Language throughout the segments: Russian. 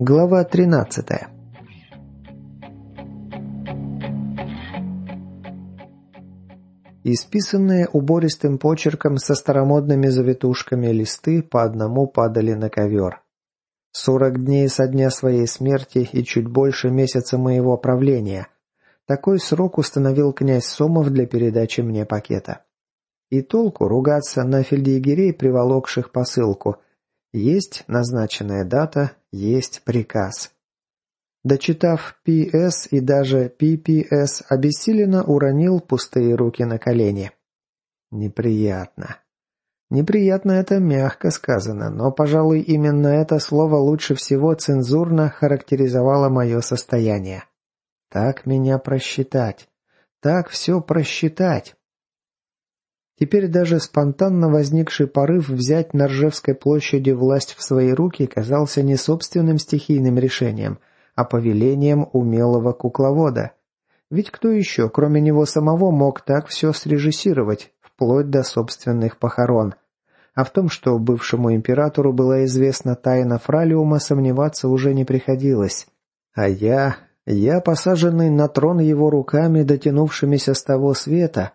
Глава 13 Исписанные убористым почерком со старомодными завитушками листы по одному падали на ковер. Сорок дней со дня своей смерти и чуть больше месяца моего правления. Такой срок установил князь Сомов для передачи мне пакета. И толку ругаться на фельдъегерей, приволокших посылку – есть назначенная дата, есть приказ. Дочитав «ПС» и даже «ППС», обессиленно уронил пустые руки на колени. Неприятно. Неприятно это мягко сказано, но, пожалуй, именно это слово лучше всего цензурно характеризовало мое состояние. Так меня просчитать. Так все просчитать. Теперь даже спонтанно возникший порыв взять на Ржевской площади власть в свои руки казался не собственным стихийным решением, а повелением умелого кукловода. Ведь кто еще, кроме него самого, мог так все срежиссировать, вплоть до собственных похорон? А в том, что бывшему императору была известна тайна Фралиума, сомневаться уже не приходилось. А я... я, посаженный на трон его руками, дотянувшимися с того света,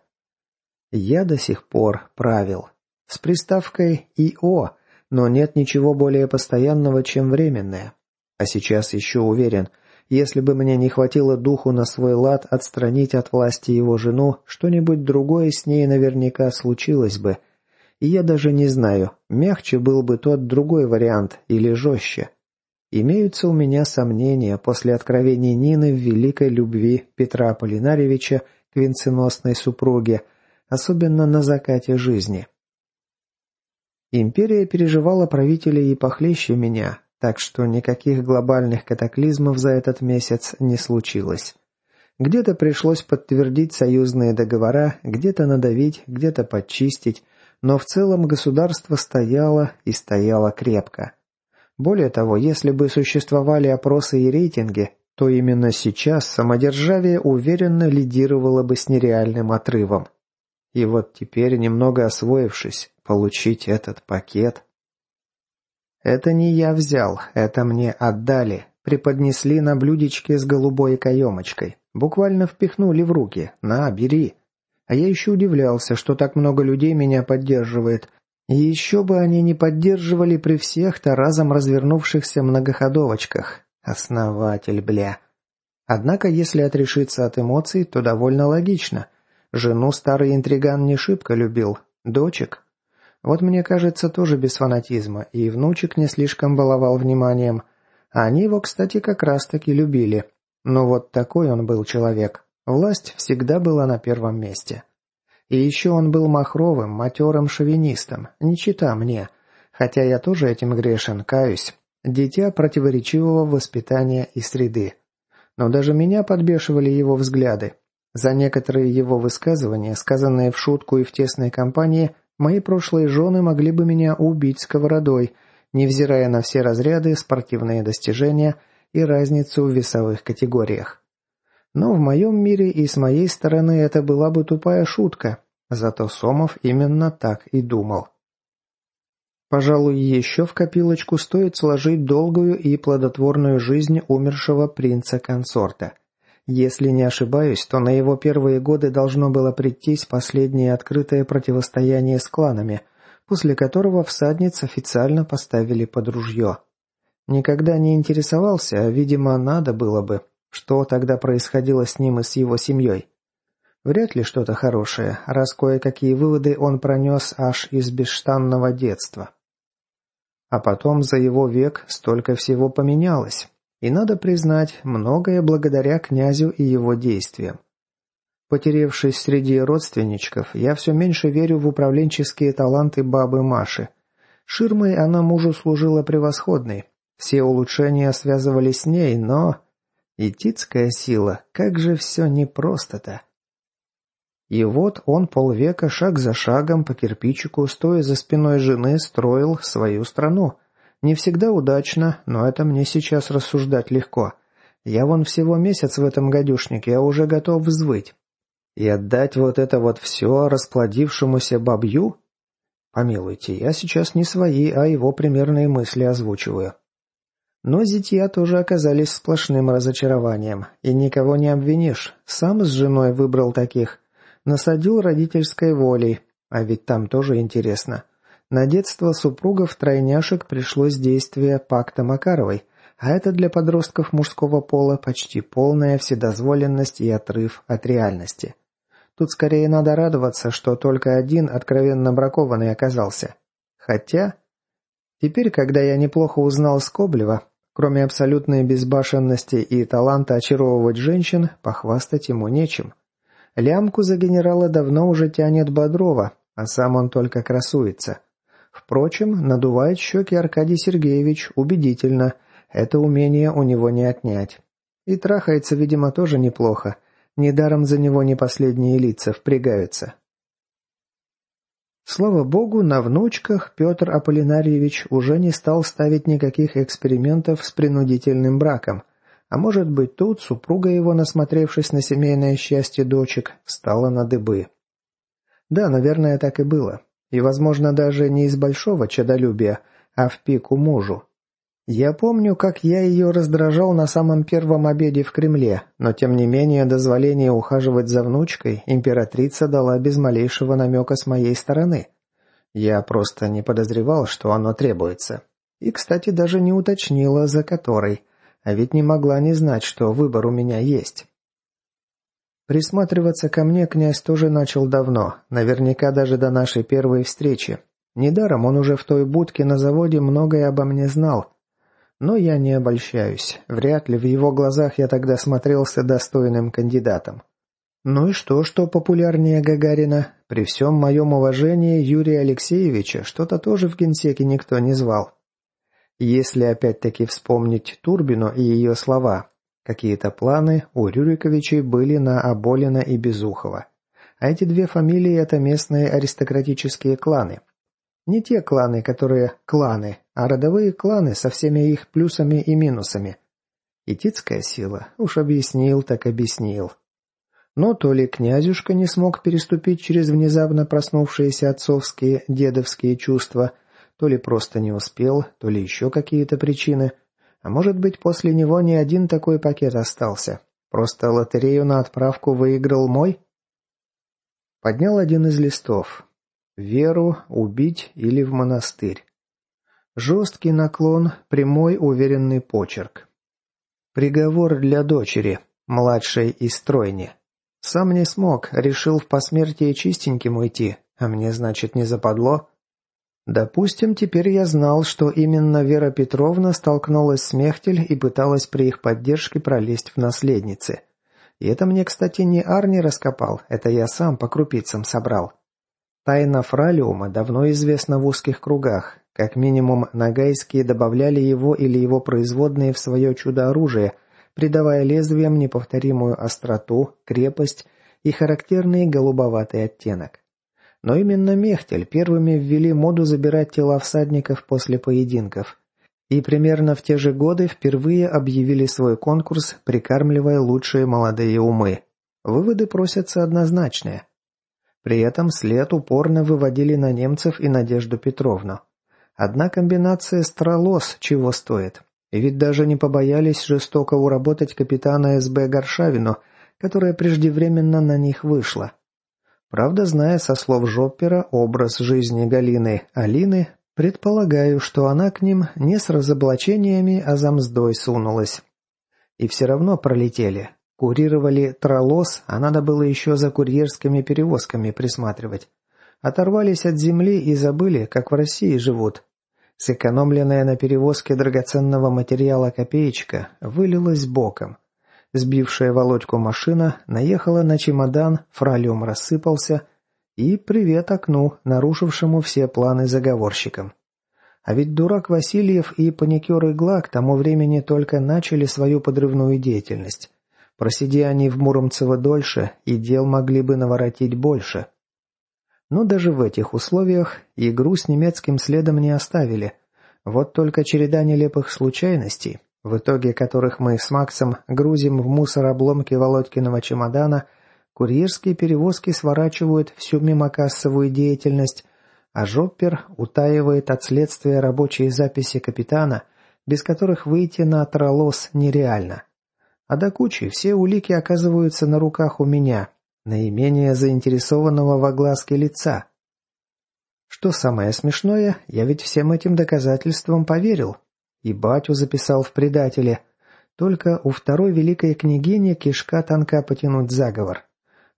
я до сих пор правил. С приставкой «ИО», но нет ничего более постоянного, чем временное. А сейчас еще уверен, если бы мне не хватило духу на свой лад отстранить от власти его жену, что-нибудь другое с ней наверняка случилось бы. И я даже не знаю, мягче был бы тот другой вариант или жестче. Имеются у меня сомнения после откровений Нины в великой любви Петра Полинаревича к венценосной супруге, особенно на закате жизни. Империя переживала правителей и похлеще меня, так что никаких глобальных катаклизмов за этот месяц не случилось. Где-то пришлось подтвердить союзные договора, где-то надавить, где-то подчистить, но в целом государство стояло и стояло крепко. Более того, если бы существовали опросы и рейтинги, то именно сейчас самодержавие уверенно лидировало бы с нереальным отрывом. И вот теперь, немного освоившись, получить этот пакет... Это не я взял, это мне отдали. Преподнесли на блюдечке с голубой каемочкой. Буквально впихнули в руки. На, бери. А я еще удивлялся, что так много людей меня поддерживает. Еще бы они не поддерживали при всех-то разом развернувшихся многоходовочках. Основатель, бля. Однако, если отрешиться от эмоций, то довольно логично. Жену старый интриган не шибко любил. Дочек? Вот мне кажется, тоже без фанатизма, и внучек не слишком баловал вниманием. А они его, кстати, как раз-таки любили. Но вот такой он был человек. Власть всегда была на первом месте. И еще он был махровым, матерым шовинистом, не чита мне. Хотя я тоже этим грешен, каюсь. Дитя противоречивого воспитания и среды. Но даже меня подбешивали его взгляды. За некоторые его высказывания, сказанные в шутку и в тесной компании, мои прошлые жены могли бы меня убить сковородой, невзирая на все разряды, спортивные достижения и разницу в весовых категориях. Но в моем мире и с моей стороны это была бы тупая шутка, зато Сомов именно так и думал. Пожалуй, еще в копилочку стоит сложить долгую и плодотворную жизнь умершего принца-консорта – если не ошибаюсь, то на его первые годы должно было прийтись последнее открытое противостояние с кланами, после которого всадниц официально поставили под ружье. Никогда не интересовался, а, видимо, надо было бы, что тогда происходило с ним и с его семьей. Вряд ли что-то хорошее, раз кое-какие выводы он пронес аж из бесштанного детства. А потом за его век столько всего поменялось. И надо признать, многое благодаря князю и его действиям. Потеревшись среди родственничков, я все меньше верю в управленческие таланты бабы Маши. Ширмой она мужу служила превосходной. Все улучшения связывались с ней, но... Итицкая сила, как же все непросто-то. И вот он полвека шаг за шагом по кирпичику, стоя за спиной жены, строил свою страну, не всегда удачно, но это мне сейчас рассуждать легко. Я вон всего месяц в этом гадюшнике, а уже готов взвыть. И отдать вот это вот все расплодившемуся бабью? Помилуйте, я сейчас не свои, а его примерные мысли озвучиваю. Но зятья тоже оказались сплошным разочарованием. И никого не обвинишь. Сам с женой выбрал таких. Насадил родительской волей. А ведь там тоже интересно. На детство супругов тройняшек пришлось действие пакта Макаровой. А это для подростков мужского пола почти полная вседозволенность и отрыв от реальности. Тут скорее надо радоваться, что только один откровенно бракованный оказался. Хотя... Теперь, когда я неплохо узнал Скоблева, Кроме абсолютной безбашенности и таланта очаровывать женщин, похвастать ему нечем. Лямку за генерала давно уже тянет Бодрова, а сам он только красуется. Впрочем, надувает щеки Аркадий Сергеевич убедительно. Это умение у него не отнять. И трахается, видимо, тоже неплохо. Недаром за него не последние лица впрягаются. Слава богу, на внучках Петр Аполлинарьевич уже не стал ставить никаких экспериментов с принудительным браком, а может быть тут супруга его, насмотревшись на семейное счастье дочек, стала на дыбы. Да, наверное, так и было. И, возможно, даже не из большого чадолюбия, а в пику мужу. Я помню, как я ее раздражал на самом первом обеде в Кремле, но тем не менее дозволение ухаживать за внучкой императрица дала без малейшего намека с моей стороны. Я просто не подозревал, что оно требуется. И, кстати, даже не уточнила, за которой. А ведь не могла не знать, что выбор у меня есть. Присматриваться ко мне князь тоже начал давно, наверняка даже до нашей первой встречи. Недаром он уже в той будке на заводе многое обо мне знал, но я не обольщаюсь. Вряд ли в его глазах я тогда смотрелся достойным кандидатом. Ну и что, что популярнее Гагарина? При всем моем уважении Юрия Алексеевича что-то тоже в генсеке никто не звал. Если опять-таки вспомнить Турбину и ее слова, какие-то планы у Рюриковичей были на Аболина и Безухова. А эти две фамилии – это местные аристократические кланы – не те кланы, которые кланы, а родовые кланы со всеми их плюсами и минусами. Итицкая сила, уж объяснил, так объяснил. Но то ли князюшка не смог переступить через внезапно проснувшиеся отцовские, дедовские чувства, то ли просто не успел, то ли еще какие-то причины. А может быть, после него не один такой пакет остался. Просто лотерею на отправку выиграл мой? Поднял один из листов. Веру убить или в монастырь. Жесткий наклон, прямой уверенный почерк. Приговор для дочери, младшей из тройни. Сам не смог, решил в посмертие чистеньким уйти, а мне, значит, не западло? Допустим, теперь я знал, что именно Вера Петровна столкнулась с Мехтель и пыталась при их поддержке пролезть в наследницы. И это мне, кстати, не Арни раскопал, это я сам по крупицам собрал. Тайна фралиума давно известна в узких кругах. Как минимум, нагайские добавляли его или его производные в свое чудо-оружие, придавая лезвиям неповторимую остроту, крепость и характерный голубоватый оттенок. Но именно Мехтель первыми ввели моду забирать тела всадников после поединков. И примерно в те же годы впервые объявили свой конкурс, прикармливая лучшие молодые умы. Выводы просятся однозначные – при этом след упорно выводили на немцев и Надежду Петровну. Одна комбинация «Стролос» чего стоит. И ведь даже не побоялись жестоко уработать капитана СБ Горшавину, которая преждевременно на них вышла. Правда, зная со слов Жоппера образ жизни Галины Алины, предполагаю, что она к ним не с разоблачениями, а за мздой сунулась. И все равно пролетели. Курировали тролос, а надо было еще за курьерскими перевозками присматривать. Оторвались от земли и забыли, как в России живут. Сэкономленная на перевозке драгоценного материала копеечка вылилась боком. Сбившая Володьку машина наехала на чемодан, фралиум рассыпался и привет окну, нарушившему все планы заговорщикам. А ведь дурак Васильев и паникер Игла к тому времени только начали свою подрывную деятельность. Просиди они в Муромцево дольше, и дел могли бы наворотить больше. Но даже в этих условиях игру с немецким следом не оставили. Вот только череда нелепых случайностей, в итоге которых мы с Максом грузим в мусор обломки Володькиного чемодана, курьерские перевозки сворачивают всю мимокассовую деятельность, а Жоппер утаивает от следствия рабочие записи капитана, без которых выйти на тролос нереально. А до кучи все улики оказываются на руках у меня, наименее заинтересованного в огласке лица. Что самое смешное, я ведь всем этим доказательствам поверил. И батю записал в предателе. Только у второй великой княгини кишка тонка потянуть заговор.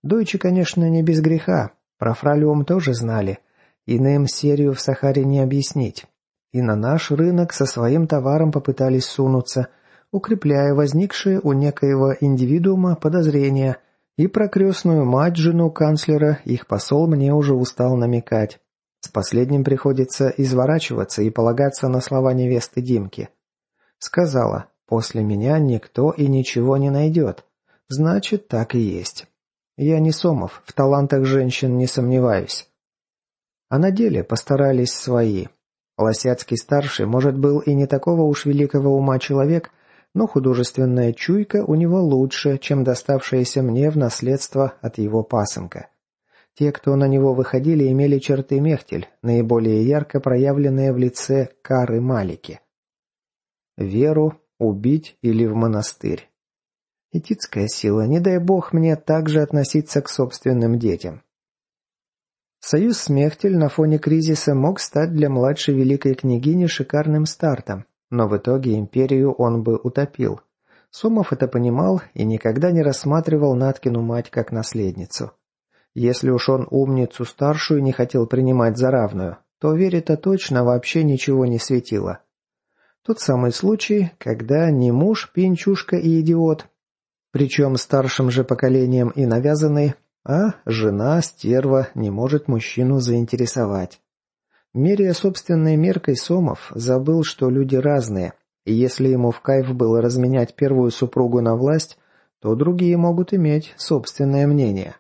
Дойчи, конечно, не без греха. Про фралиум тоже знали. Иным серию в Сахаре не объяснить. И на наш рынок со своим товаром попытались сунуться, укрепляя возникшие у некоего индивидуума подозрения. И про крестную мать, жену канцлера, их посол мне уже устал намекать. С последним приходится изворачиваться и полагаться на слова невесты Димки. Сказала, после меня никто и ничего не найдет. Значит, так и есть. Я не Сомов, в талантах женщин не сомневаюсь. А на деле постарались свои. Лосяцкий-старший, может, был и не такого уж великого ума человек, но художественная чуйка у него лучше, чем доставшаяся мне в наследство от его пасынка. Те, кто на него выходили, имели черты Мехтель, наиболее ярко проявленные в лице Кары Малики. Веру убить или в монастырь. Этицкая сила, не дай бог мне также относиться к собственным детям. Союз с Мехтель на фоне кризиса мог стать для младшей великой княгини шикарным стартом, но в итоге империю он бы утопил. Сомов это понимал и никогда не рассматривал Наткину мать как наследницу. Если уж он умницу старшую не хотел принимать за равную, то вере-то точно вообще ничего не светило. Тот самый случай, когда не муж, пинчушка и идиот, причем старшим же поколением и навязанный, а жена, стерва, не может мужчину заинтересовать. Меряя собственной меркой Сомов, забыл, что люди разные, и если ему в кайф было разменять первую супругу на власть, то другие могут иметь собственное мнение.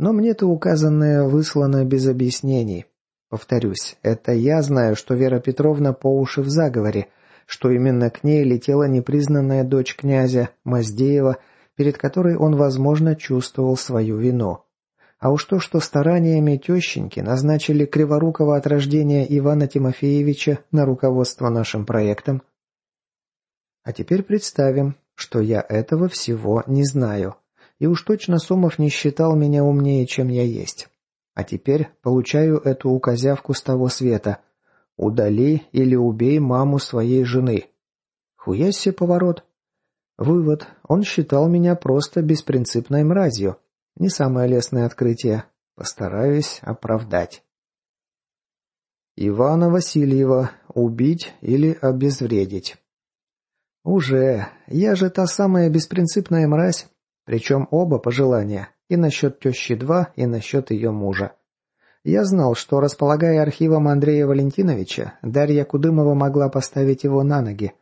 Но мне-то указанное выслано без объяснений. Повторюсь, это я знаю, что Вера Петровна по уши в заговоре, что именно к ней летела непризнанная дочь князя Маздеева, перед которой он, возможно, чувствовал свою вину. А уж то, что стараниями тещеньки назначили Криворукого от рождения Ивана Тимофеевича на руководство нашим проектом. А теперь представим, что я этого всего не знаю. И уж точно Сомов не считал меня умнее, чем я есть. А теперь получаю эту указявку с того света. Удали или убей маму своей жены. Хуясь поворот. Вывод. Он считал меня просто беспринципной мразью. Не самое лестное открытие. Постараюсь оправдать. Ивана Васильева. Убить или обезвредить. Уже. Я же та самая беспринципная мразь, причем оба пожелания, и насчет тещи два, и насчет ее мужа. Я знал, что, располагая архивом Андрея Валентиновича, Дарья Кудымова могла поставить его на ноги.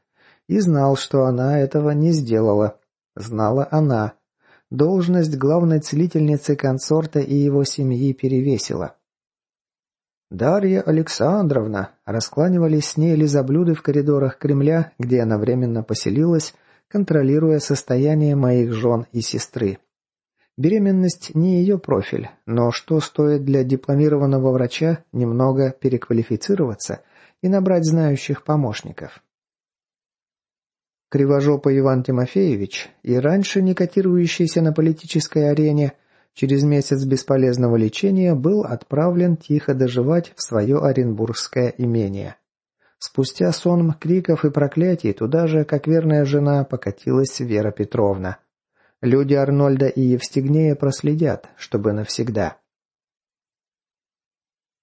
И знал, что она этого не сделала. Знала она. Должность главной целительницы консорта и его семьи перевесила. «Дарья Александровна!» Раскланивались с ней лизоблюды в коридорах Кремля, где она временно поселилась, контролируя состояние моих жен и сестры. Беременность не ее профиль, но что стоит для дипломированного врача немного переквалифицироваться и набрать знающих помощников. Кривожопый Иван Тимофеевич, и раньше не котирующийся на политической арене, через месяц бесполезного лечения был отправлен тихо доживать в свое оренбургское имение. Спустя сон криков и проклятий туда же, как верная жена, покатилась Вера Петровна. Люди Арнольда и Евстигнея проследят, чтобы навсегда.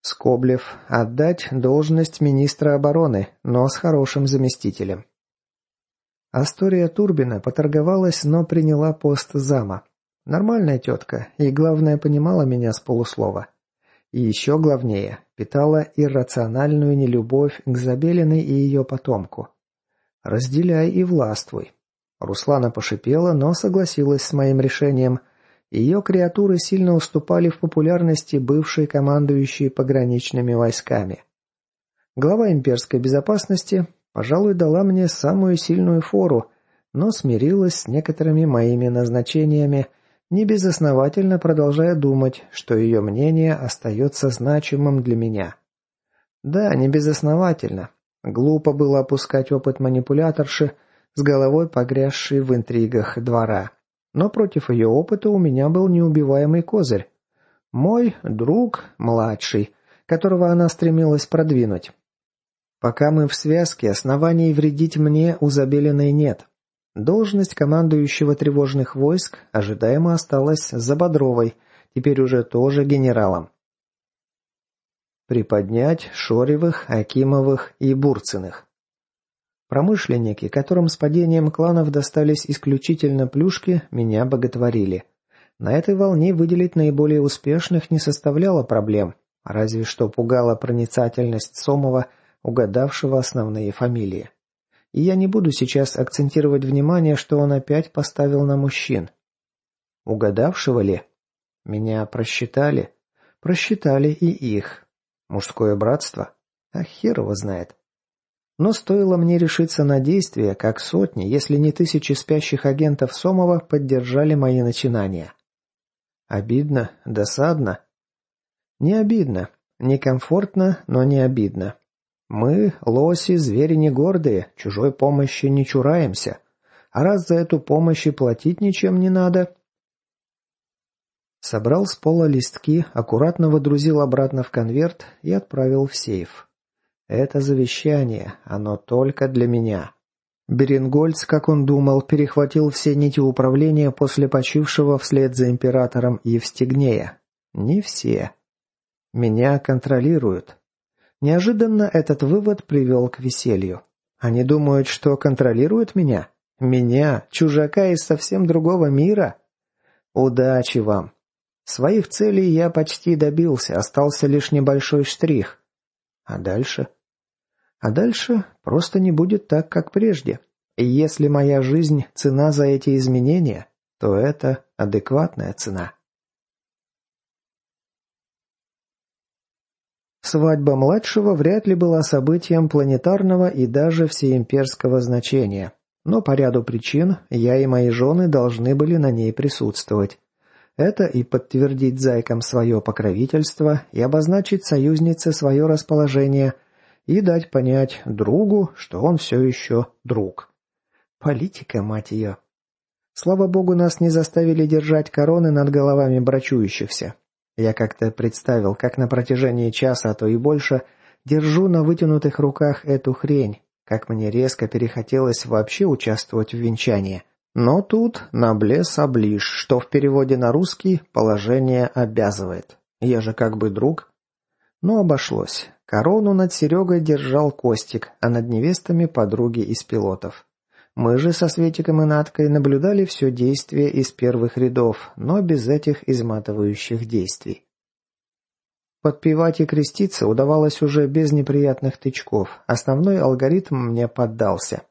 Скоблев. Отдать должность министра обороны, но с хорошим заместителем. Астория Турбина поторговалась, но приняла пост зама. Нормальная тетка, и главное, понимала меня с полуслова. И еще главнее, питала иррациональную нелюбовь к Забелиной и ее потомку. «Разделяй и властвуй». Руслана пошипела, но согласилась с моим решением. Ее креатуры сильно уступали в популярности бывшей командующей пограничными войсками. Глава имперской безопасности, пожалуй, дала мне самую сильную фору, но смирилась с некоторыми моими назначениями небезосновательно продолжая думать, что ее мнение остается значимым для меня. Да, небезосновательно. Глупо было опускать опыт манипуляторши с головой погрязшей в интригах двора. Но против ее опыта у меня был неубиваемый козырь. Мой друг младший, которого она стремилась продвинуть. Пока мы в связке, оснований вредить мне у Забелиной нет. Должность командующего тревожных войск ожидаемо осталась за Бодровой, теперь уже тоже генералом. Приподнять Шоревых, Акимовых и Бурциных. Промышленники, которым с падением кланов достались исключительно плюшки, меня боготворили. На этой волне выделить наиболее успешных не составляло проблем, разве что пугала проницательность Сомова, угадавшего основные фамилии. И я не буду сейчас акцентировать внимание, что он опять поставил на мужчин. Угадавшего ли? Меня просчитали? Просчитали и их. Мужское братство? А хер его знает. Но стоило мне решиться на действия, как сотни, если не тысячи спящих агентов Сомова поддержали мои начинания. Обидно, досадно. Не обидно, некомфортно, но не обидно. Мы, лоси, звери не гордые, чужой помощи не чураемся. А раз за эту помощь и платить ничем не надо... Собрал с пола листки, аккуратно водрузил обратно в конверт и отправил в сейф. Это завещание, оно только для меня. Берингольц, как он думал, перехватил все нити управления после почившего вслед за императором Евстигнея. Не все. Меня контролируют. Неожиданно этот вывод привел к веселью. Они думают, что контролируют меня? Меня, чужака из совсем другого мира? Удачи вам. Своих целей я почти добился, остался лишь небольшой штрих. А дальше? А дальше просто не будет так, как прежде. И если моя жизнь – цена за эти изменения, то это адекватная цена. Свадьба младшего вряд ли была событием планетарного и даже всеимперского значения. Но по ряду причин я и мои жены должны были на ней присутствовать. Это и подтвердить зайкам свое покровительство, и обозначить союзнице свое расположение, и дать понять другу, что он все еще друг. Политика, мать ее. Слава богу, нас не заставили держать короны над головами брачующихся. Я как-то представил, как на протяжении часа, а то и больше, держу на вытянутых руках эту хрень, как мне резко перехотелось вообще участвовать в венчании. Но тут наблес оближ, что в переводе на русский положение обязывает. Я же как бы друг. Но обошлось. Корону над Серегой держал Костик, а над невестами подруги из пилотов. Мы же со Светиком и Наткой наблюдали все действие из первых рядов, но без этих изматывающих действий. Подпевать и креститься удавалось уже без неприятных тычков. Основной алгоритм мне поддался.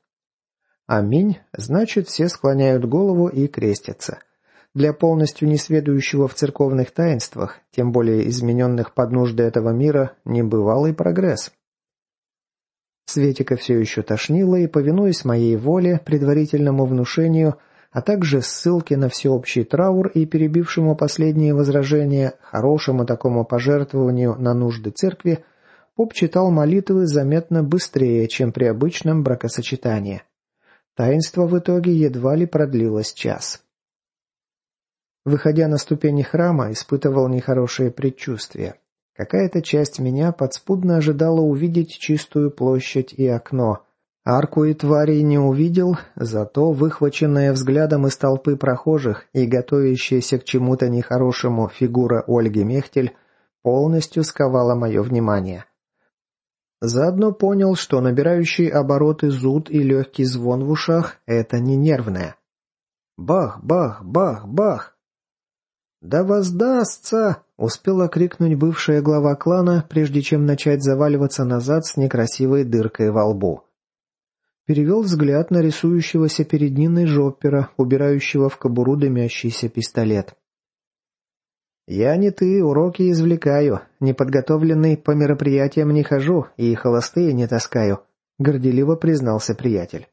Аминь, значит, все склоняют голову и крестятся. Для полностью несведущего в церковных таинствах, тем более измененных под нужды этого мира, небывалый прогресс. Светика все еще тошнило, и, повинуясь моей воле, предварительному внушению, а также ссылке на всеобщий траур и перебившему последние возражения хорошему такому пожертвованию на нужды церкви, поп читал молитвы заметно быстрее, чем при обычном бракосочетании. Таинство в итоге едва ли продлилось час. Выходя на ступени храма, испытывал нехорошее предчувствие. Какая-то часть меня подспудно ожидала увидеть чистую площадь и окно. Арку и тварей не увидел, зато выхваченная взглядом из толпы прохожих и готовящаяся к чему-то нехорошему фигура Ольги Мехтель полностью сковала мое внимание. Заодно понял, что набирающий обороты зуд и легкий звон в ушах – это не нервное. Бах, бах, бах, бах! «Да воздастся!» — успела крикнуть бывшая глава клана, прежде чем начать заваливаться назад с некрасивой дыркой во лбу. Перевел взгляд на рисующегося перед Ниной Жоппера, убирающего в кобуру дымящийся пистолет. «Я не ты, уроки извлекаю. Неподготовленный по мероприятиям не хожу и холостые не таскаю», — горделиво признался приятель.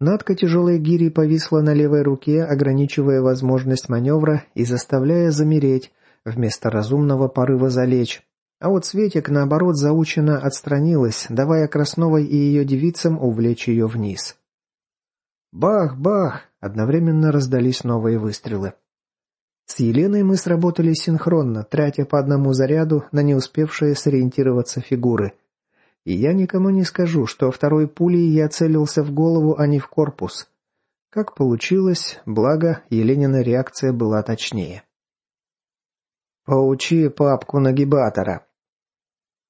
Надка тяжелой гири повисла на левой руке, ограничивая возможность маневра и заставляя замереть, вместо разумного порыва залечь. А вот Светик, наоборот, заученно отстранилась, давая Красновой и ее девицам увлечь ее вниз. Бах-бах! Одновременно раздались новые выстрелы. С Еленой мы сработали синхронно, тратя по одному заряду на не успевшие сориентироваться фигуры. И я никому не скажу, что второй пулей я целился в голову, а не в корпус. Как получилось, благо Еленина реакция была точнее. «Поучи папку нагибатора».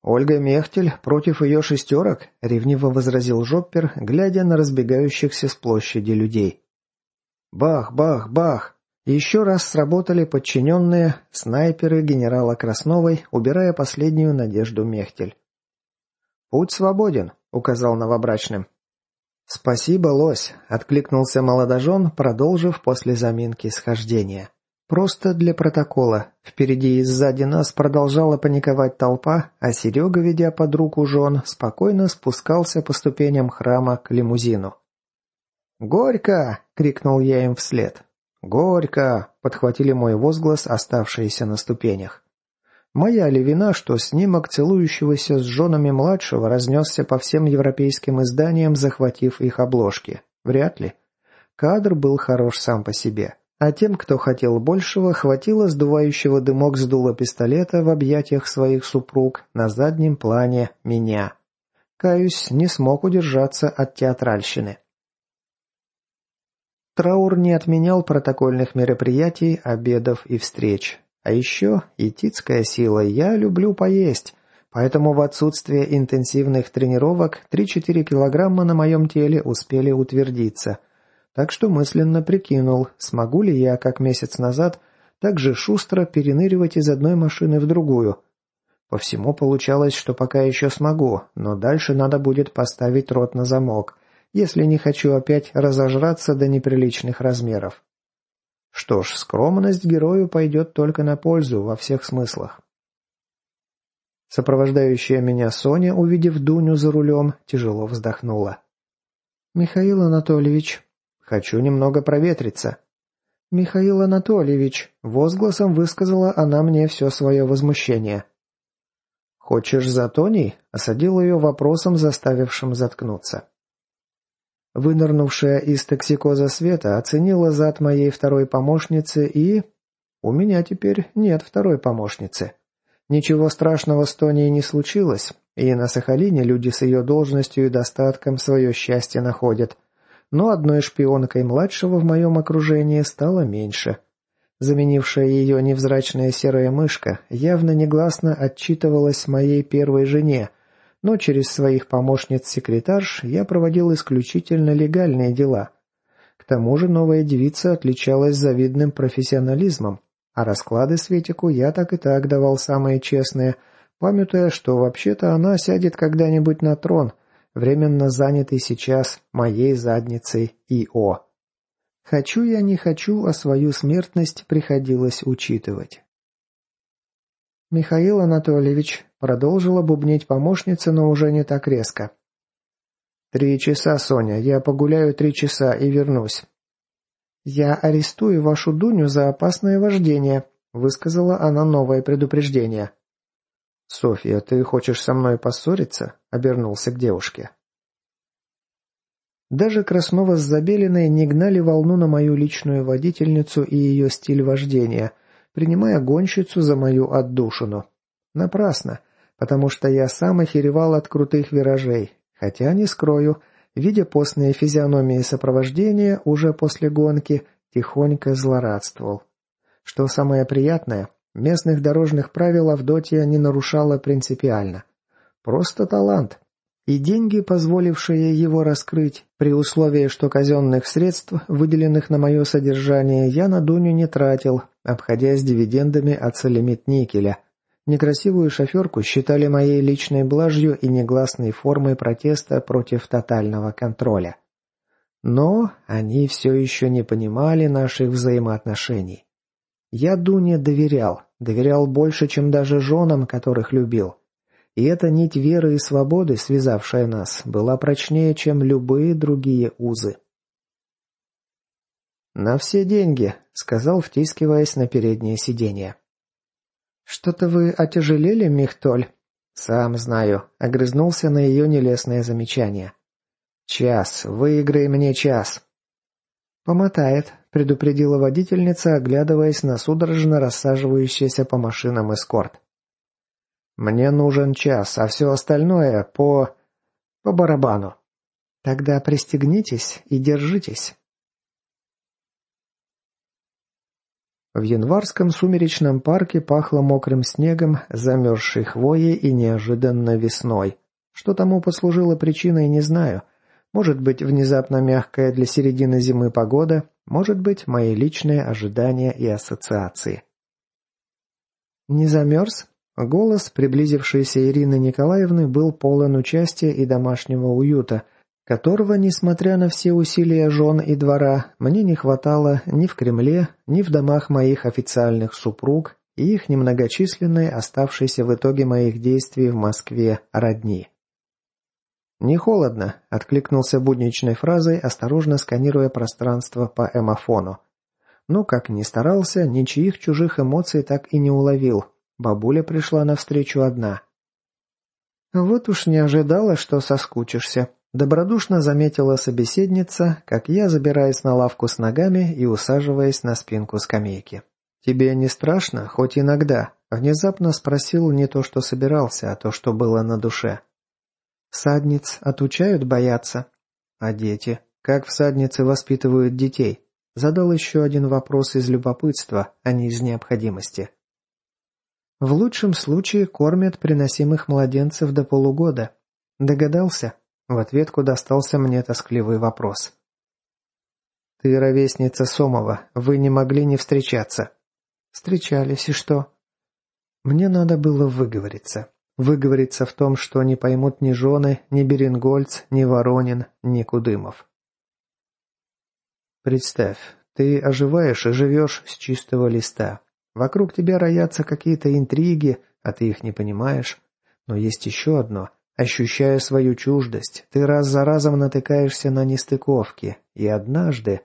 «Ольга Мехтель против ее шестерок?» — ревниво возразил Жоппер, глядя на разбегающихся с площади людей. Бах, бах, бах! Еще раз сработали подчиненные снайперы генерала Красновой, убирая последнюю надежду Мехтель. «Путь свободен», — указал новобрачным. «Спасибо, лось», — откликнулся молодожен, продолжив после заминки схождения. «Просто для протокола. Впереди и сзади нас продолжала паниковать толпа, а Серега, ведя под руку жен, спокойно спускался по ступеням храма к лимузину. «Горько!» — крикнул я им вслед. «Горько!» — подхватили мой возглас, оставшиеся на ступенях. Моя ли вина, что снимок целующегося с женами младшего разнесся по всем европейским изданиям, захватив их обложки? Вряд ли. Кадр был хорош сам по себе. А тем, кто хотел большего, хватило сдувающего дымок с дула пистолета в объятиях своих супруг на заднем плане меня. Каюсь, не смог удержаться от театральщины. Траур не отменял протокольных мероприятий, обедов и встреч. А еще этицкая сила «я люблю поесть», поэтому в отсутствие интенсивных тренировок 3-4 килограмма на моем теле успели утвердиться. Так что мысленно прикинул, смогу ли я, как месяц назад, так же шустро переныривать из одной машины в другую. По всему получалось, что пока еще смогу, но дальше надо будет поставить рот на замок, если не хочу опять разожраться до неприличных размеров. Что ж, скромность герою пойдет только на пользу во всех смыслах. Сопровождающая меня Соня, увидев Дуню за рулем, тяжело вздохнула. «Михаил Анатольевич, хочу немного проветриться». «Михаил Анатольевич», — возгласом высказала она мне все свое возмущение. «Хочешь за Тоней?» — осадил ее вопросом, заставившим заткнуться. Вынырнувшая из токсикоза Света оценила зад моей второй помощницы и... У меня теперь нет второй помощницы. Ничего страшного с Тоней не случилось, и на Сахалине люди с ее должностью и достатком свое счастье находят. Но одной шпионкой младшего в моем окружении стало меньше. Заменившая ее невзрачная серая мышка явно негласно отчитывалась моей первой жене, но через своих помощниц-секретарш я проводил исключительно легальные дела. К тому же новая девица отличалась завидным профессионализмом, а расклады Светику я так и так давал самые честные, памятуя, что вообще-то она сядет когда-нибудь на трон, временно занятый сейчас моей задницей ИО. Хочу я не хочу, а свою смертность приходилось учитывать. «Михаил Анатольевич», — продолжила бубнить помощница, но уже не так резко. «Три часа, Соня, я погуляю три часа и вернусь». «Я арестую вашу Дуню за опасное вождение», — высказала она новое предупреждение. «Софья, ты хочешь со мной поссориться?» — обернулся к девушке. Даже Краснова с Забелиной не гнали волну на мою личную водительницу и ее стиль вождения, принимая гонщицу за мою отдушину. Напрасно, потому что я сам охеревал от крутых виражей, хотя, не скрою, видя постные физиономии сопровождения уже после гонки, тихонько злорадствовал. Что самое приятное, местных дорожных правил Авдотья не нарушала принципиально. Просто талант, и деньги, позволившие его раскрыть, при условии, что казенных средств, выделенных на мое содержание, я на Дуню не тратил, обходясь дивидендами от солимит никеля. Некрасивую шоферку считали моей личной блажью и негласной формой протеста против тотального контроля. Но они все еще не понимали наших взаимоотношений. Я Дуне доверял, доверял больше, чем даже женам, которых любил. И эта нить веры и свободы, связавшая нас, была прочнее, чем любые другие узы. «На все деньги», — сказал, втискиваясь на переднее сиденье. «Что-то вы отяжелели, Михтоль?» «Сам знаю», — огрызнулся на ее нелестное замечание. «Час. Выиграй мне час». «Помотает», — предупредила водительница, оглядываясь на судорожно рассаживающийся по машинам эскорт. «Мне нужен час, а все остальное по... по барабану». «Тогда пристегнитесь и держитесь». В январском сумеречном парке пахло мокрым снегом, замерзшей хвоей и неожиданно весной. Что тому послужило причиной, не знаю. Может быть, внезапно мягкая для середины зимы погода, может быть, мои личные ожидания и ассоциации. «Не замерз?» Голос, приблизившейся Ирины Николаевны, был полон участия и домашнего уюта – которого, несмотря на все усилия жен и двора, мне не хватало ни в Кремле, ни в домах моих официальных супруг и их немногочисленной, оставшейся в итоге моих действий в Москве, родни. «Не холодно», — откликнулся будничной фразой, осторожно сканируя пространство по эмофону. Но, как ни старался, ничьих чужих эмоций так и не уловил. Бабуля пришла навстречу одна. «Вот уж не ожидала, что соскучишься», Добродушно заметила собеседница, как я забираюсь на лавку с ногами и усаживаясь на спинку скамейки. «Тебе не страшно, хоть иногда?» Внезапно спросил не то, что собирался, а то, что было на душе. «Садниц отучают бояться?» «А дети? Как всадницы воспитывают детей?» Задал еще один вопрос из любопытства, а не из необходимости. «В лучшем случае кормят приносимых младенцев до полугода. Догадался?» В ответку достался мне тоскливый вопрос. «Ты ровесница Сомова, вы не могли не встречаться». «Встречались, и что?» Мне надо было выговориться. Выговориться в том, что не поймут ни жены, ни Берингольц, ни Воронин, ни Кудымов. Представь, ты оживаешь и живешь с чистого листа. Вокруг тебя роятся какие-то интриги, а ты их не понимаешь. Но есть еще одно. Ощущая свою чуждость, ты раз за разом натыкаешься на нестыковки, и однажды...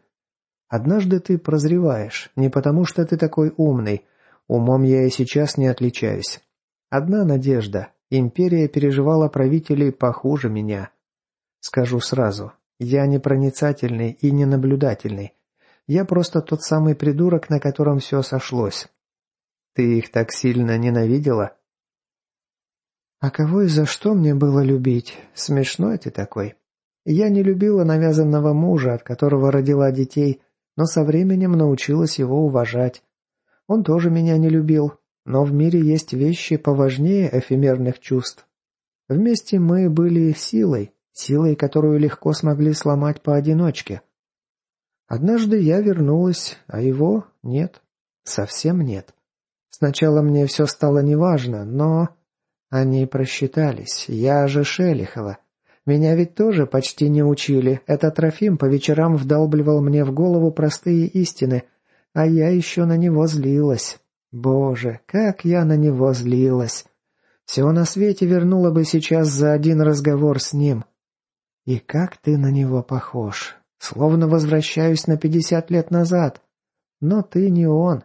Однажды ты прозреваешь, не потому что ты такой умный, умом я и сейчас не отличаюсь. Одна надежда, империя переживала правителей похуже меня. Скажу сразу, я не проницательный и не наблюдательный. Я просто тот самый придурок, на котором все сошлось. Ты их так сильно ненавидела? А кого и за что мне было любить? Смешной ты такой. Я не любила навязанного мужа, от которого родила детей, но со временем научилась его уважать. Он тоже меня не любил, но в мире есть вещи поважнее эфемерных чувств. Вместе мы были силой, силой, которую легко смогли сломать поодиночке. Однажды я вернулась, а его нет. Совсем нет. Сначала мне все стало неважно, но... Они просчитались. Я же Шелихова. Меня ведь тоже почти не учили. Этот Трофим по вечерам вдалбливал мне в голову простые истины, а я еще на него злилась. Боже, как я на него злилась. Все на свете вернула бы сейчас за один разговор с ним. И как ты на него похож. Словно возвращаюсь на пятьдесят лет назад. Но ты не он.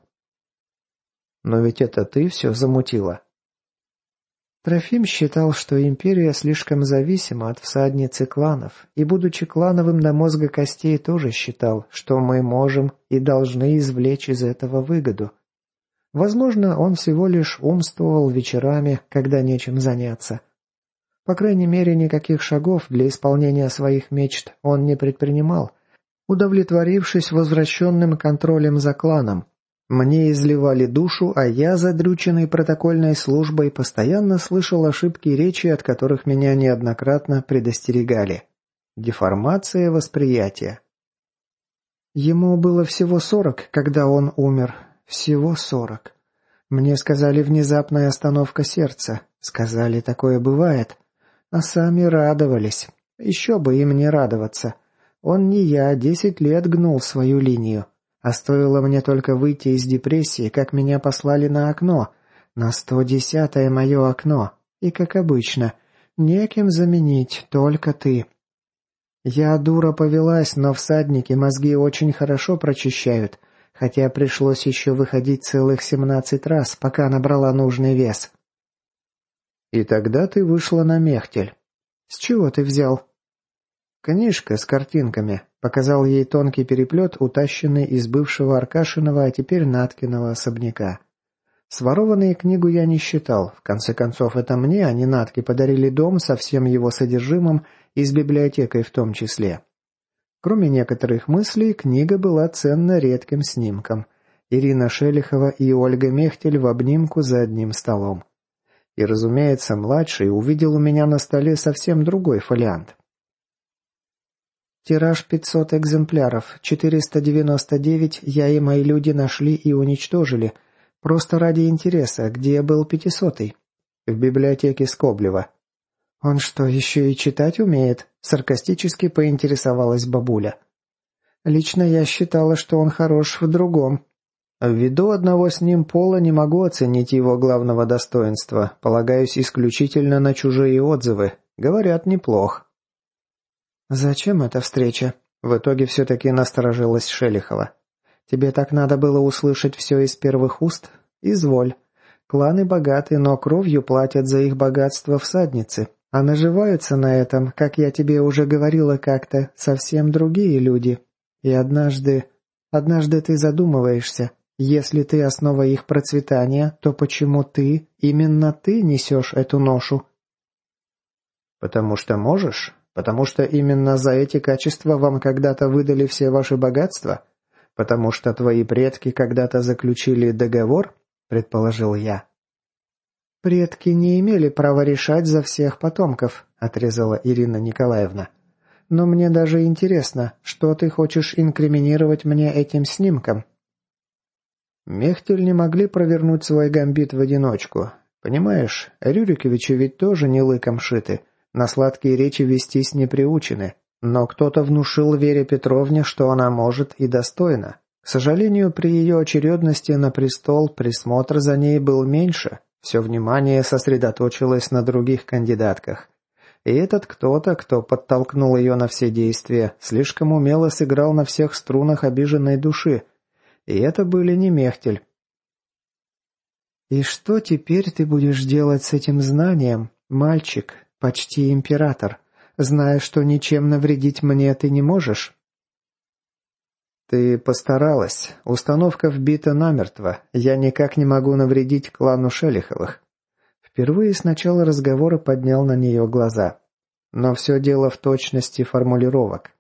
Но ведь это ты все замутила. Трофим считал, что империя слишком зависима от всадницы кланов, и, будучи клановым до мозга костей, тоже считал, что мы можем и должны извлечь из этого выгоду. Возможно, он всего лишь умствовал вечерами, когда нечем заняться. По крайней мере, никаких шагов для исполнения своих мечт он не предпринимал, удовлетворившись возвращенным контролем за кланом, мне изливали душу, а я, задрюченный протокольной службой, постоянно слышал ошибки речи, от которых меня неоднократно предостерегали. Деформация восприятия. Ему было всего сорок, когда он умер. Всего сорок. Мне сказали внезапная остановка сердца. Сказали, такое бывает. А сами радовались. Еще бы им не радоваться. Он не я, десять лет гнул свою линию. А стоило мне только выйти из депрессии, как меня послали на окно, на сто десятое мое окно, и, как обычно, неким заменить, только ты. «Я, дура, повелась, но всадники мозги очень хорошо прочищают, хотя пришлось еще выходить целых семнадцать раз, пока набрала нужный вес». «И тогда ты вышла на мехтель. С чего ты взял?» «Книжка с картинками», — показал ей тонкий переплет, утащенный из бывшего Аркашиного, а теперь Наткиного особняка. Сворованные книгу я не считал. В конце концов, это мне, а не Натке, подарили дом со всем его содержимым и с библиотекой в том числе. Кроме некоторых мыслей, книга была ценна редким снимком. Ирина Шелихова и Ольга Мехтель в обнимку за одним столом. И, разумеется, младший увидел у меня на столе совсем другой фолиант. Тираж 500 экземпляров, 499 я и мои люди нашли и уничтожили – Просто ради интереса, где был пятисотый? В библиотеке Скоблева. Он что, еще и читать умеет? Саркастически поинтересовалась бабуля. Лично я считала, что он хорош в другом. Ввиду одного с ним пола не могу оценить его главного достоинства, полагаюсь исключительно на чужие отзывы. Говорят, неплох. «Зачем эта встреча?» В итоге все-таки насторожилась Шелихова. Тебе так надо было услышать все из первых уст? Изволь. Кланы богаты, но кровью платят за их богатство всадницы. А наживаются на этом, как я тебе уже говорила как-то, совсем другие люди. И однажды... Однажды ты задумываешься, если ты основа их процветания, то почему ты, именно ты несешь эту ношу? Потому что можешь? Потому что именно за эти качества вам когда-то выдали все ваши богатства? «Потому что твои предки когда-то заключили договор?» – предположил я. «Предки не имели права решать за всех потомков», – отрезала Ирина Николаевна. «Но мне даже интересно, что ты хочешь инкриминировать мне этим снимком?» Мехтель не могли провернуть свой гамбит в одиночку. Понимаешь, Рюриковичи ведь тоже не лыком шиты, на сладкие речи вестись не приучены. Но кто-то внушил Вере Петровне, что она может и достойна. К сожалению, при ее очередности на престол присмотр за ней был меньше. Все внимание сосредоточилось на других кандидатках. И этот кто-то, кто подтолкнул ее на все действия, слишком умело сыграл на всех струнах обиженной души. И это были не Мехтель. «И что теперь ты будешь делать с этим знанием, мальчик, почти император?» зная, что ничем навредить мне ты не можешь?» «Ты постаралась. Установка вбита намертво. Я никак не могу навредить клану Шелиховых». Впервые с начала разговора поднял на нее глаза. Но все дело в точности формулировок.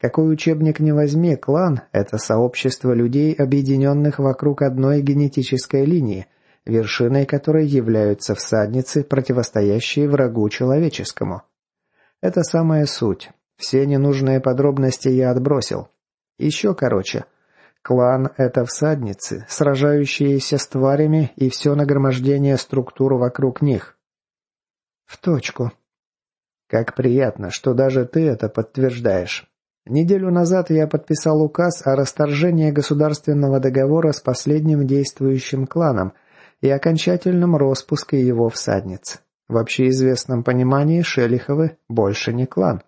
Какой учебник не возьми, клан – это сообщество людей, объединенных вокруг одной генетической линии, вершиной которой являются всадницы, противостоящие врагу человеческому. Это самая суть. Все ненужные подробности я отбросил. Еще короче. Клан — это всадницы, сражающиеся с тварями и все нагромождение структур вокруг них. В точку. Как приятно, что даже ты это подтверждаешь. Неделю назад я подписал указ о расторжении государственного договора с последним действующим кланом и окончательном распуске его всадниц. В общеизвестном понимании Шелиховы больше не клан.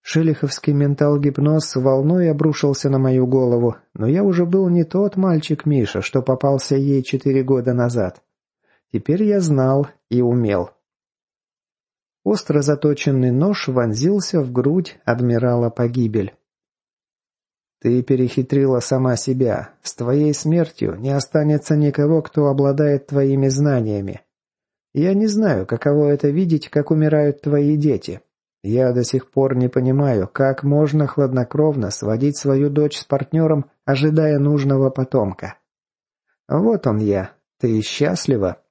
Шелиховский ментал-гипноз волной обрушился на мою голову, но я уже был не тот мальчик Миша, что попался ей четыре года назад. Теперь я знал и умел. Остро заточенный нож вонзился в грудь адмирала погибель. «Ты перехитрила сама себя. С твоей смертью не останется никого, кто обладает твоими знаниями. Я не знаю, каково это видеть, как умирают твои дети. Я до сих пор не понимаю, как можно хладнокровно сводить свою дочь с партнером, ожидая нужного потомка. Вот он я. Ты счастлива?»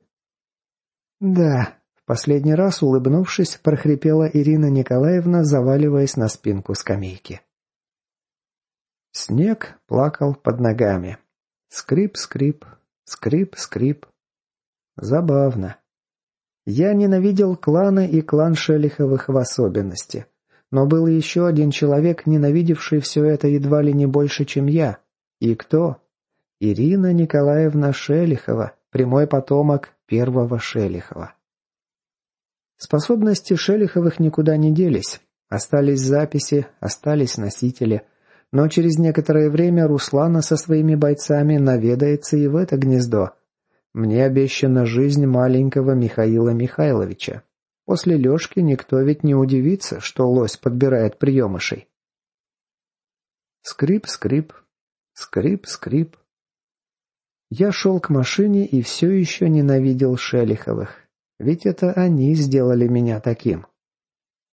«Да», — в последний раз, улыбнувшись, прохрипела Ирина Николаевна, заваливаясь на спинку скамейки. Снег плакал под ногами. Скрип-скрип, скрип-скрип. Забавно. Я ненавидел кланы и клан Шелиховых в особенности. Но был еще один человек, ненавидевший все это едва ли не больше, чем я. И кто? Ирина Николаевна Шелихова, прямой потомок первого Шелихова. Способности Шелиховых никуда не делись. Остались записи, остались носители. Но через некоторое время Руслана со своими бойцами наведается и в это гнездо. Мне обещана жизнь маленького Михаила Михайловича. После Лешки никто ведь не удивится, что лось подбирает приемышей. Скрип-скрип, скрип-скрип. Я шел к машине и все еще ненавидел Шелиховых. Ведь это они сделали меня таким.